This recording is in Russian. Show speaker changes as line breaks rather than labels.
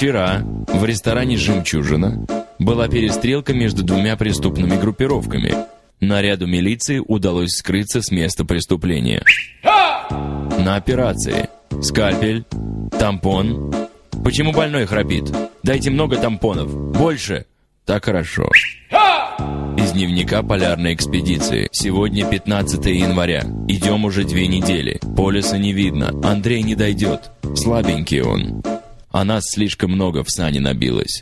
Вчера в ресторане «Жемчужина» была перестрелка между двумя преступными группировками. Наряду милиции удалось скрыться с места преступления. На операции. Скальпель, тампон. Почему больной храпит? Дайте много тампонов. Больше. Так хорошо. Из дневника полярной экспедиции. Сегодня 15 января. Идем уже две недели. Полюса не видно. Андрей не дойдет. Слабенький он. А нас слишком много в сане набилось.